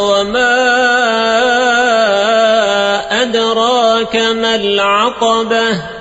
وما أدراك ما العقبة